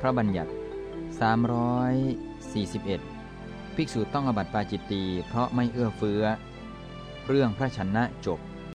พระบัญญัติ 341 ภิกษุต้องอบัติปาจิตตีเพราะไม่เอื้อเฟื้อ เรื่องพระชนะจบ